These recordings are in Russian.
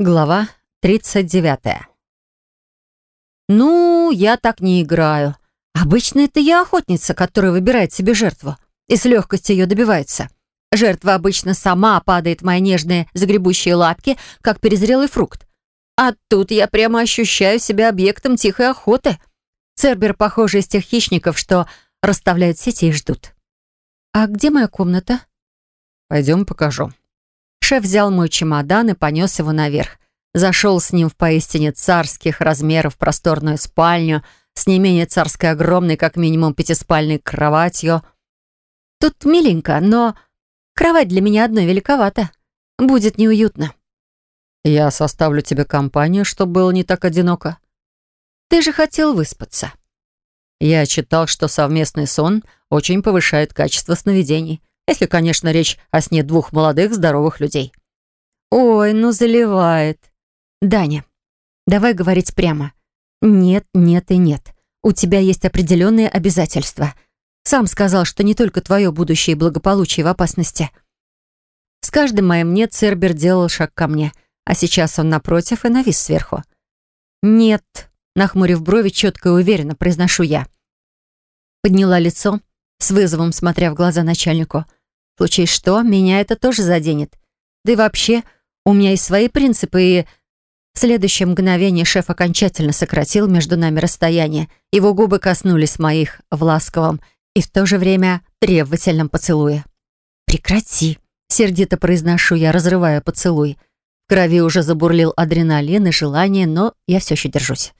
Глава 39. «Ну, я так не играю. Обычно это я охотница, которая выбирает себе жертву и с легкостью ее добивается. Жертва обычно сама падает в мои нежные загребущие лапки, как перезрелый фрукт. А тут я прямо ощущаю себя объектом тихой охоты. Цербер, похоже, из тех хищников, что расставляют сети и ждут. «А где моя комната?» «Пойдем покажу», Шеф взял мой чемодан и понес его наверх. Зашел с ним в поистине царских размеров просторную спальню с не менее царской огромной, как минимум, пятиспальной кроватью. Тут миленько, но кровать для меня одной великовата. Будет неуютно. Я составлю тебе компанию, чтобы было не так одиноко. Ты же хотел выспаться. Я читал, что совместный сон очень повышает качество сновидений. Если, конечно, речь о сне двух молодых здоровых людей. Ой, ну заливает. Даня, давай говорить прямо. Нет, нет и нет. У тебя есть определенные обязательства. Сам сказал, что не только твое будущее и благополучие в опасности. С каждым моим «нет» Цербер делал шаг ко мне, а сейчас он напротив и навис сверху. «Нет», — нахмурив брови, четко и уверенно произношу я. Подняла лицо, с вызовом смотря в глаза начальнику — случае что, меня это тоже заденет. Да и вообще, у меня есть свои принципы, и... В следующее мгновение шеф окончательно сократил между нами расстояние. Его губы коснулись моих в ласковом и в то же время требовательном поцелуе. «Прекрати!» — сердито произношу я, разрывая поцелуй. В крови уже забурлил адреналин и желание, но я все еще держусь.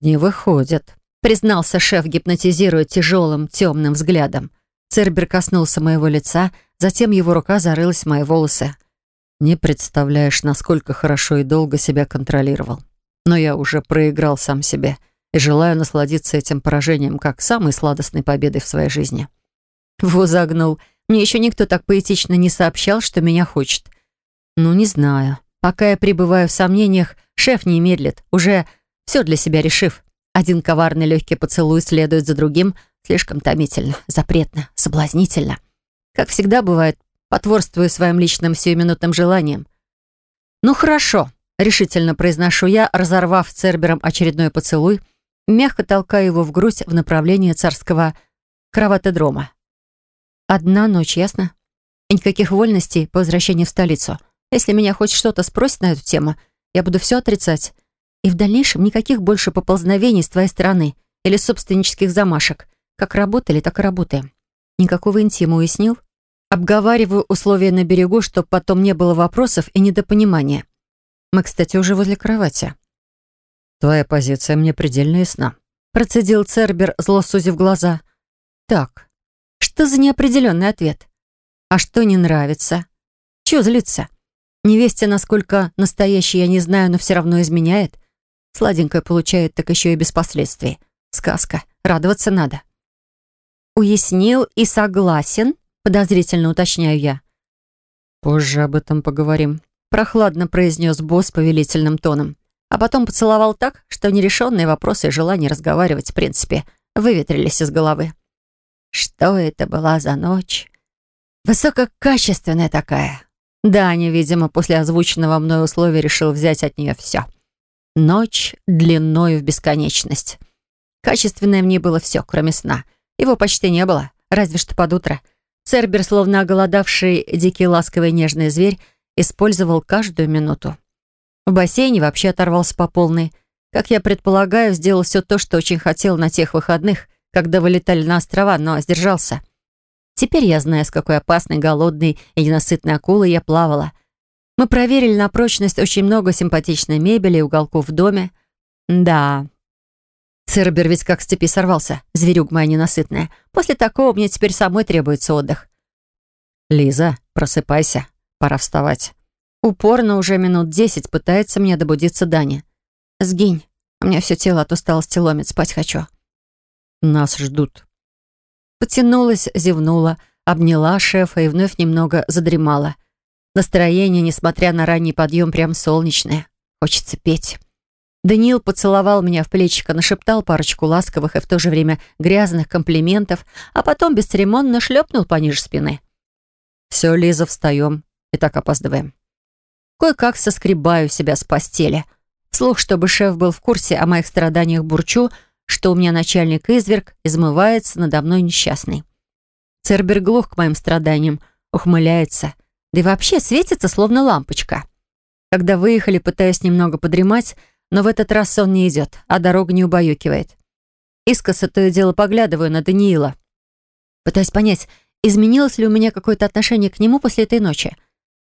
«Не выходит», — признался шеф, гипнотизируя тяжелым темным взглядом. Цербер коснулся моего лица, затем его рука зарылась в мои волосы. «Не представляешь, насколько хорошо и долго себя контролировал. Но я уже проиграл сам себе и желаю насладиться этим поражением как самой сладостной победой в своей жизни». Во загнул. Мне еще никто так поэтично не сообщал, что меня хочет. Ну, не знаю. Пока я пребываю в сомнениях, шеф не медлит, уже все для себя решив. Один коварный легкий поцелуй следует за другим — Слишком томительно, запретно, соблазнительно. Как всегда бывает, потворствую своим личным сиюминутным желаниям. «Ну хорошо», — решительно произношу я, разорвав Цербером очередной поцелуй, мягко толкая его в грудь в направлении царского кроватодрома. «Одна ночь, ясно? И никаких вольностей по возвращению в столицу. Если меня хоть что-то спросят на эту тему, я буду все отрицать. И в дальнейшем никаких больше поползновений с твоей стороны или собственнических замашек. Как работали, так и работаем. Никакого интима уяснил? Обговариваю условия на берегу, чтобы потом не было вопросов и недопонимания. Мы, кстати, уже возле кровати. Твоя позиция мне предельно ясна. Процедил Цербер, зло сузив глаза. Так, что за неопределенный ответ? А что не нравится? Чего злиться? Невесте, насколько настоящий, я не знаю, но все равно изменяет. Сладенькое получает, так еще и без последствий. Сказка. Радоваться надо. «Уяснил и согласен?» — подозрительно уточняю я. «Позже об этом поговорим», — прохладно произнес босс повелительным тоном. А потом поцеловал так, что нерешенные вопросы и желание разговаривать, в принципе, выветрились из головы. Что это была за ночь? Высококачественная такая. Даня, видимо, после озвученного мной условия решил взять от нее все. Ночь длиною в бесконечность. Качественное мне было все, кроме сна — его почти не было, разве что под утро. Цербер, словно оголодавший дикий ласковый нежный зверь, использовал каждую минуту. В бассейне вообще оторвался по полной. Как я предполагаю, сделал все то, что очень хотел на тех выходных, когда вылетали на острова, но сдержался. Теперь я знаю, с какой опасной, голодной и ненасытной акулой я плавала. Мы проверили на прочность очень много симпатичной мебели и уголков в доме. Да, Цербер ведь как с цепи сорвался, зверюг моя ненасытная. После такого мне теперь самой требуется отдых. «Лиза, просыпайся, пора вставать». Упорно уже минут десять пытается мне добудиться Даня. «Сгинь, у меня все тело от усталости ломит, спать хочу». «Нас ждут». Потянулась, зевнула, обняла шефа и вновь немного задремала. Настроение, несмотря на ранний подъем, прям солнечное. Хочется петь. Даниил поцеловал меня в плечико, нашептал парочку ласковых и в то же время грязных комплиментов, а потом бесцеремонно шлепнул пониже спины. «Все, Лиза, встаем. И так опаздываем». Кое-как соскребаю себя с постели. Слух, чтобы шеф был в курсе о моих страданиях, бурчу, что у меня начальник изверг, измывается надо мной несчастный. Цербер глух к моим страданиям, ухмыляется, да и вообще светится, словно лампочка. Когда выехали, пытаюсь немного подремать, но в этот раз сон не идет, а дорога не убаюкивает. Искоса то и дело поглядываю на Даниила. Пытаюсь понять, изменилось ли у меня какое-то отношение к нему после этой ночи.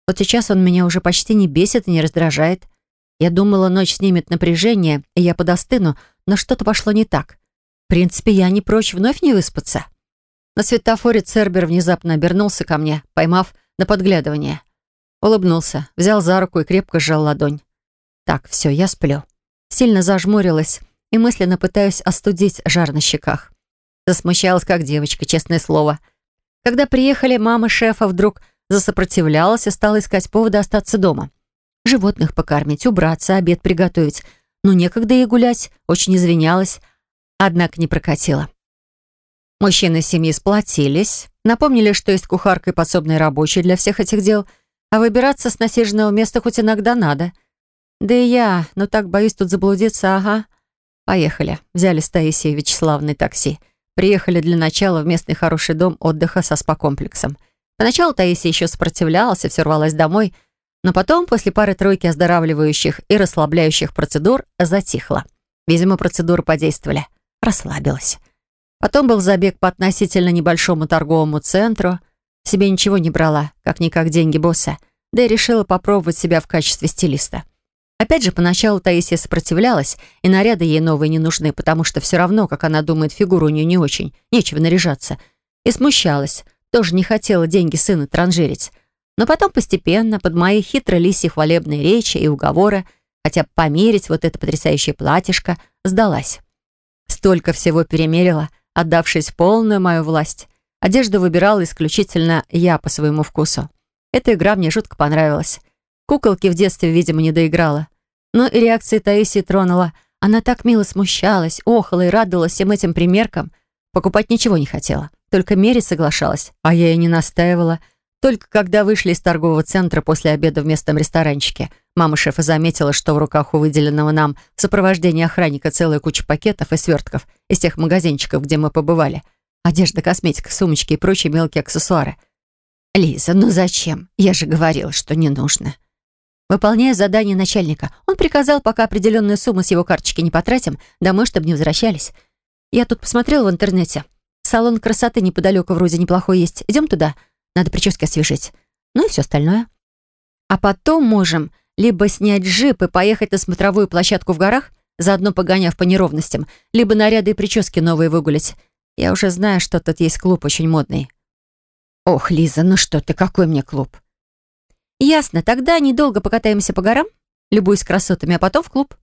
Вот сейчас он меня уже почти не бесит и не раздражает. Я думала, ночь снимет напряжение, и я подостыну, но что-то пошло не так. В принципе, я не прочь вновь не выспаться. На светофоре Цербер внезапно обернулся ко мне, поймав на подглядывание. Улыбнулся, взял за руку и крепко сжал ладонь. Так, все, я сплю. Сильно зажмурилась и мысленно пытаюсь остудить жар на щеках. Засмущалась, как девочка, честное слово. Когда приехали, мама шефа вдруг засопротивлялась и стала искать повода остаться дома. Животных покормить, убраться, обед приготовить. Но некогда ей гулять, очень извинялась, однако не прокатила. Мужчины семьи сплотились, напомнили, что есть кухарка и подсобные рабочие для всех этих дел, а выбираться с насиженного места хоть иногда надо. Да и я, но так боюсь тут заблудиться, ага. Поехали. Взяли с Таисией Вячеславной такси. Приехали для начала в местный хороший дом отдыха со спа-комплексом. Поначалу Таисия еще сопротивлялась и все рвалась домой, но потом, после пары-тройки оздоравливающих и расслабляющих процедур, затихла. Видимо, процедуры подействовали. Расслабилась. Потом был забег по относительно небольшому торговому центру. Себе ничего не брала, как-никак деньги босса, да и решила попробовать себя в качестве стилиста. Опять же, поначалу Таисия сопротивлялась, и наряды ей новые не нужны, потому что все равно, как она думает, фигура у нее не очень, нечего наряжаться. И смущалась, тоже не хотела деньги сына транжирить. Но потом постепенно, под мои хитро лисьи хвалебные речи и уговоры, хотя померить вот это потрясающее платьишко, сдалась. Столько всего перемерила, отдавшись полную мою власть. Одежду выбирала исключительно я по своему вкусу. Эта игра мне жутко понравилась. Куколки в детстве, видимо, не доиграла. Но и реакция Таисии тронула. Она так мило смущалась, охала и радовалась всем этим примеркам. Покупать ничего не хотела. Только Мере соглашалась, а я и не настаивала. Только когда вышли из торгового центра после обеда в местном ресторанчике, мама шефа заметила, что в руках у выделенного нам в сопровождении охранника целая куча пакетов и свертков из тех магазинчиков, где мы побывали. Одежда, косметика, сумочки и прочие мелкие аксессуары. «Лиза, ну зачем? Я же говорила, что не нужно». Выполняя задание начальника, он приказал, пока определенную сумму с его карточки не потратим, домой, чтобы не возвращались. Я тут посмотрела в интернете. Салон красоты неподалеку вроде неплохой есть. Идем туда. Надо прически освежить. Ну и все остальное. А потом можем либо снять джип и поехать на смотровую площадку в горах, заодно погоняв по неровностям, либо наряды и прически новые выгулять. Я уже знаю, что тут есть клуб очень модный. Ох, Лиза, ну что ты, какой мне клуб? Ясно, тогда недолго покатаемся по горам, любуясь красотами, а потом в клуб.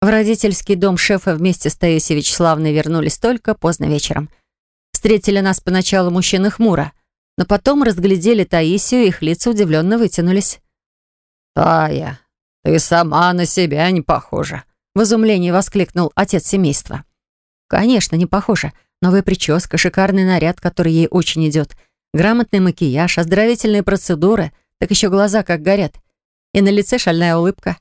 В родительский дом шефа вместе с Таисией Вячеславной вернулись только поздно вечером. Встретили нас поначалу мужчины хмуро, но потом разглядели Таисию, их лица удивленно вытянулись. «Тая, ты сама на себя не похожа», — в изумлении воскликнул отец семейства. «Конечно, не похожа. Новая прическа, шикарный наряд, который ей очень идет, грамотный макияж, оздоровительные процедуры, так еще глаза как горят. И на лице шальная улыбка.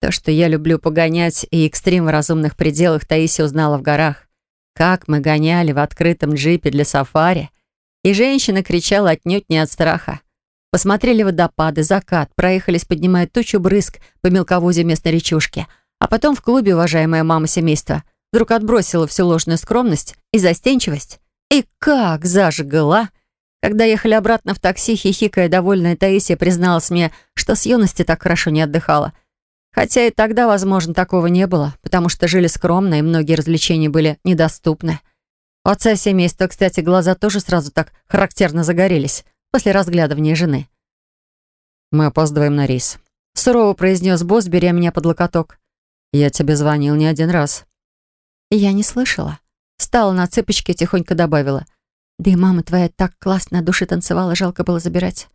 То, что я люблю погонять и экстрим в разумных пределах, Таисия узнала в горах. Как мы гоняли в открытом джипе для сафари. И женщина кричала отнюдь не от страха. Посмотрели водопады, закат, проехались, поднимая тучу брызг по мелководью местной речушки. А потом в клубе уважаемая мама семейства вдруг отбросила всю ложную скромность и застенчивость. И как зажгла! Когда ехали обратно в такси, хихикая, довольная Таисия призналась мне, что с юности так хорошо не отдыхала — Хотя и тогда, возможно, такого не было, потому что жили скромно, и многие развлечения были недоступны. У отца семейства, кстати, глаза тоже сразу так характерно загорелись после разглядывания жены. «Мы опаздываем на рейс», — сурово произнес босс, беря меня под локоток. «Я тебе звонил не один раз». я не слышала. Встала на цыпочки и тихонько добавила. «Да и мама твоя так классно души танцевала, жалко было забирать».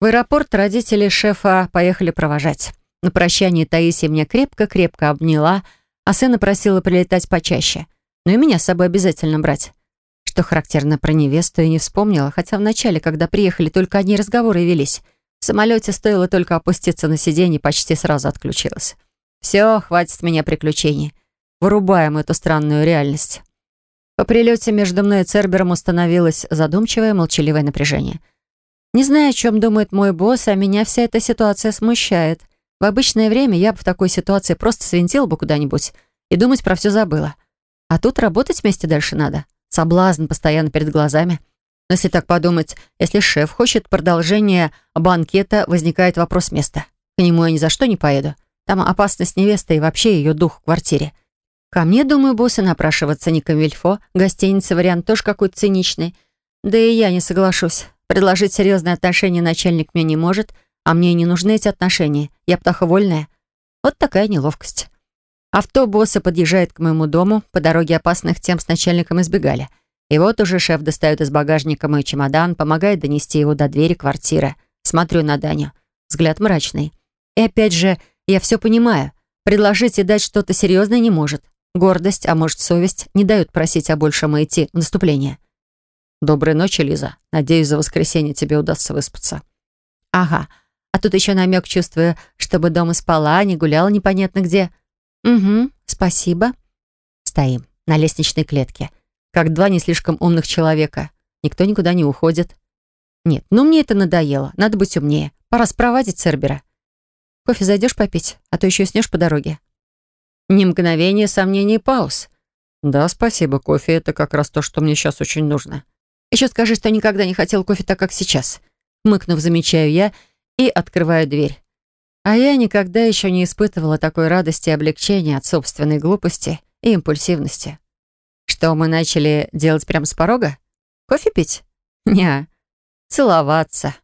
В аэропорт родители шефа поехали провожать. На прощание Таисия меня крепко-крепко обняла, а сына просила прилетать почаще. Но и меня с собой обязательно брать. Что характерно про невесту, я не вспомнила, хотя вначале, когда приехали, только одни разговоры велись. В самолете стоило только опуститься на сиденье, почти сразу отключилась. Все, хватит меня приключений. Вырубаем эту странную реальность. По прилете между мной и Цербером установилось задумчивое, молчаливое напряжение. Не знаю, о чем думает мой босс, а меня вся эта ситуация смущает. В обычное время я бы в такой ситуации просто свинтила бы куда-нибудь и думать про все забыла. А тут работать вместе дальше надо. Соблазн постоянно перед глазами. Но если так подумать, если шеф хочет продолжения банкета, возникает вопрос места. К нему я ни за что не поеду. Там опасность невесты и вообще ее дух в квартире. Ко мне, думаю, боссы напрашиваться не камильфо. Гостиница вариант тоже какой-то циничный. Да и я не соглашусь. Предложить серьезные отношения начальник мне не может, а мне не нужны эти отношения. Я птаха вольная. Вот такая неловкость. Автобусы подъезжают к моему дому. По дороге опасных тем с начальником избегали. И вот уже шеф достает из багажника мой чемодан, помогает донести его до двери квартиры. Смотрю на Даню. Взгляд мрачный. И опять же, я все понимаю. Предложить и дать что-то серьезное не может. Гордость, а может совесть, не дают просить о большем и идти в наступление. «Доброй ночи, Лиза. Надеюсь, за воскресенье тебе удастся выспаться». «Ага. А тут еще намек чувствую, чтобы дома спала, а не гуляла непонятно где». «Угу, спасибо». Стоим на лестничной клетке, как два не слишком умных человека. Никто никуда не уходит. Нет, ну мне это надоело. Надо быть умнее. Пора спровадить Цербера. Кофе зайдешь попить, а то еще снешь по дороге». Ни мгновения сомнений и пауз. «Да, спасибо, кофе — это как раз то, что мне сейчас очень нужно». «Еще скажи, что никогда не хотел кофе так, как сейчас». Мыкнув, замечаю я и открываю дверь. А я никогда еще не испытывала такой радости и облегчения от собственной глупости и импульсивности. Что мы начали делать прямо с порога? Кофе пить? Не, целоваться.